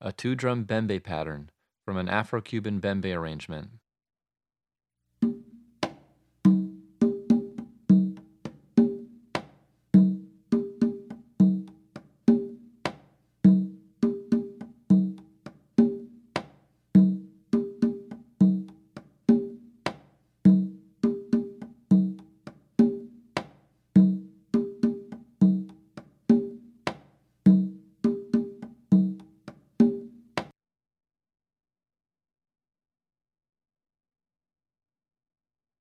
a two drum bembe pattern from an Afro Cuban bembe arrangement.